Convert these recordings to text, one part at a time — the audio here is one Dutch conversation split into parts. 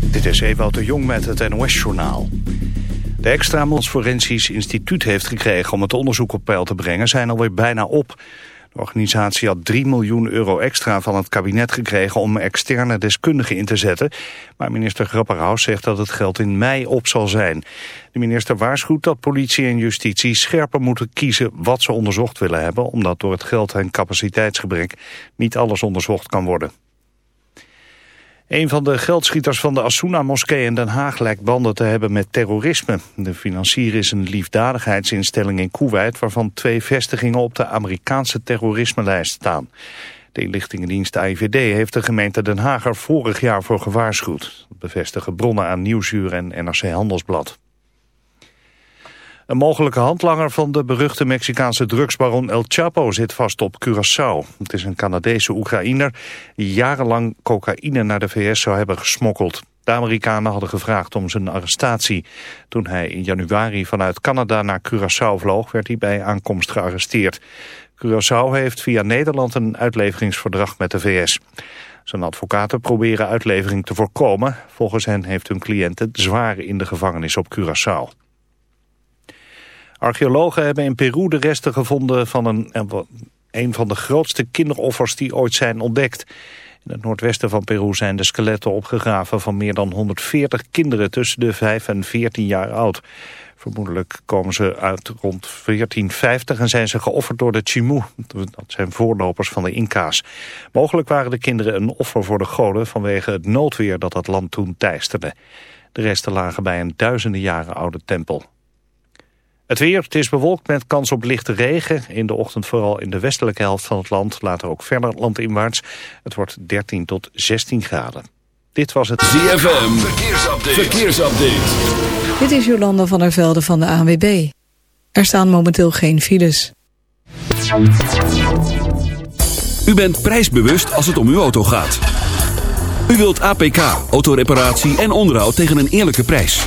Dit is Ewout de Jong met het NOS-journaal. De extra Mons Instituut heeft gekregen om het onderzoek op peil te brengen zijn alweer bijna op. De organisatie had 3 miljoen euro extra van het kabinet gekregen om externe deskundigen in te zetten. Maar minister Grapperhaus zegt dat het geld in mei op zal zijn. De minister waarschuwt dat politie en justitie scherper moeten kiezen wat ze onderzocht willen hebben... omdat door het geld en capaciteitsgebrek niet alles onderzocht kan worden. Een van de geldschieters van de Asuna-moskee in Den Haag lijkt banden te hebben met terrorisme. De financier is een liefdadigheidsinstelling in Kuwait... waarvan twee vestigingen op de Amerikaanse terrorisme lijst staan. De inlichtingendienst IVD heeft de gemeente Den Haag er vorig jaar voor gewaarschuwd. Dat bevestigen bronnen aan Nieuwsuur en NRC Handelsblad. Een mogelijke handlanger van de beruchte Mexicaanse drugsbaron El Chapo zit vast op Curaçao. Het is een Canadese Oekraïner die jarenlang cocaïne naar de VS zou hebben gesmokkeld. De Amerikanen hadden gevraagd om zijn arrestatie. Toen hij in januari vanuit Canada naar Curaçao vloog, werd hij bij aankomst gearresteerd. Curaçao heeft via Nederland een uitleveringsverdrag met de VS. Zijn advocaten proberen uitlevering te voorkomen. Volgens hen heeft hun cliënt het zwaar in de gevangenis op Curaçao. Archeologen hebben in Peru de resten gevonden van een, eh, een van de grootste kinderoffers die ooit zijn ontdekt. In het noordwesten van Peru zijn de skeletten opgegraven van meer dan 140 kinderen tussen de 5 en 14 jaar oud. Vermoedelijk komen ze uit rond 1450 en zijn ze geofferd door de Chimu. Dat zijn voorlopers van de Inca's. Mogelijk waren de kinderen een offer voor de goden vanwege het noodweer dat dat land toen teisterde. De resten lagen bij een duizenden jaren oude tempel. Het weer, het is bewolkt met kans op lichte regen. In de ochtend vooral in de westelijke helft van het land. Later ook verder landinwaarts. Het wordt 13 tot 16 graden. Dit was het ZFM Verkeersupdate. Verkeersupdate. Dit is Jolanda van der Velde van de ANWB. Er staan momenteel geen files. U bent prijsbewust als het om uw auto gaat. U wilt APK, autoreparatie en onderhoud tegen een eerlijke prijs.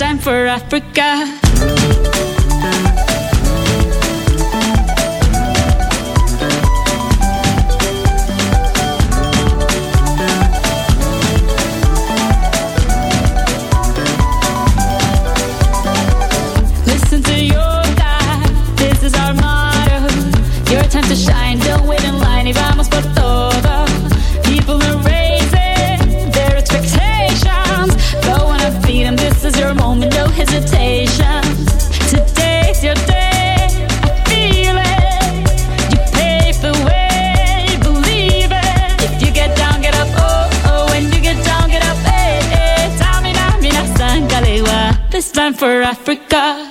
time for Africa. for Africa.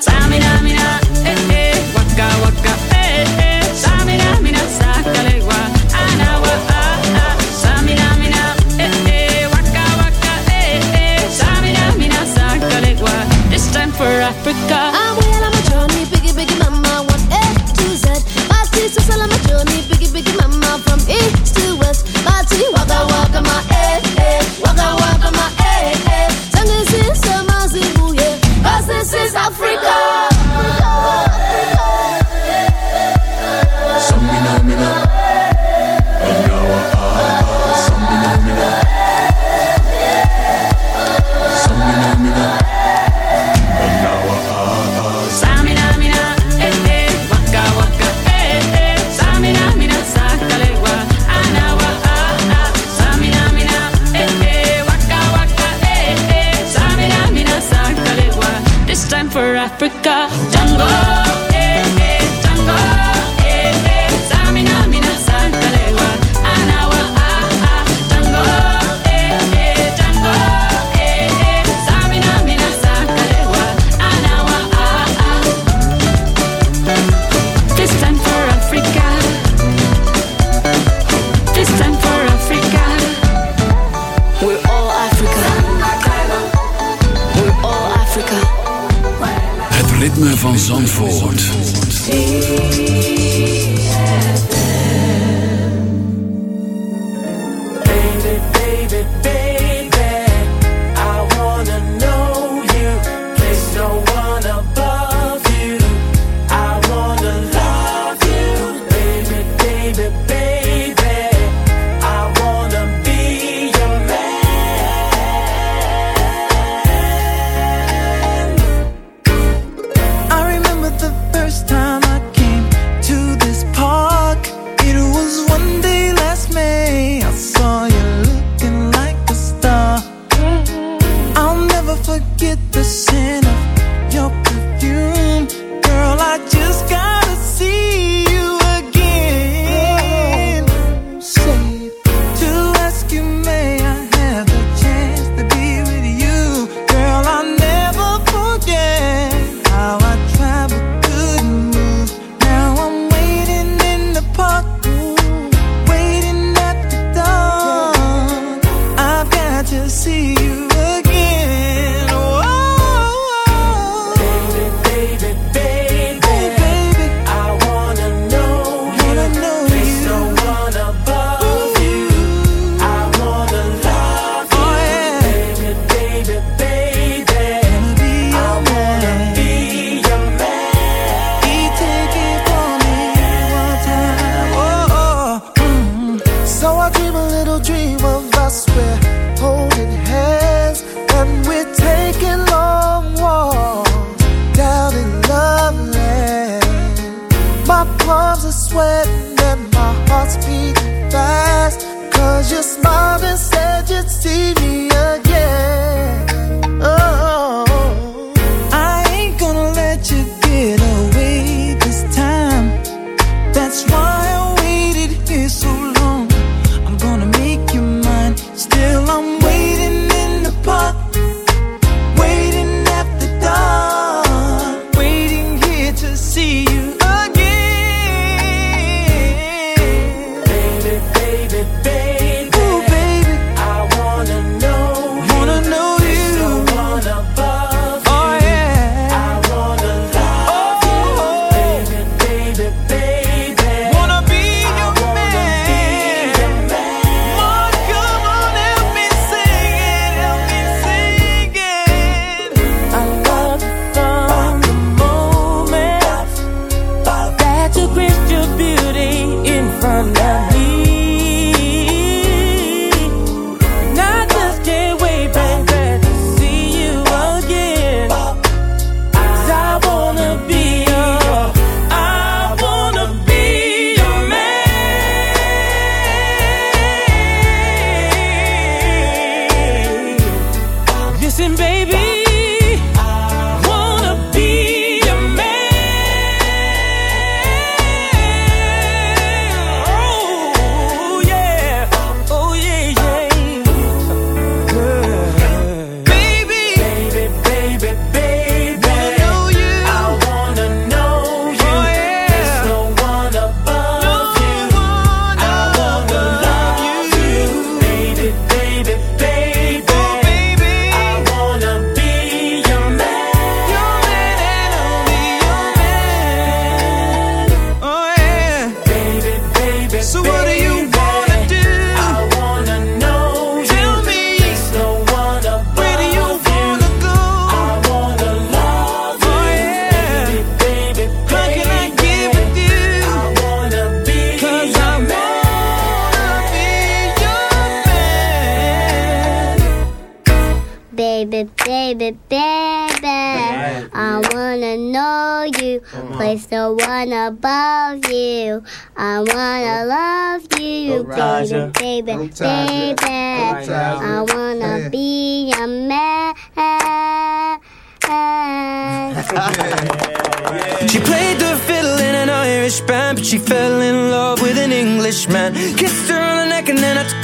from love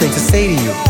nothing to say to you.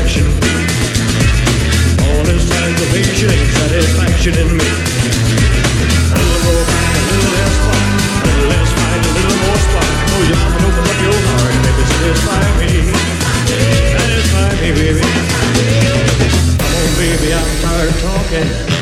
action. Honest aggravation ain't satisfaction in me. I'll go back a little less far, a little less fight, a little more spark. Oh, you have and open up your heart, baby, satisfy me. Satisfy me, baby. Come on, baby, I'm tired talking.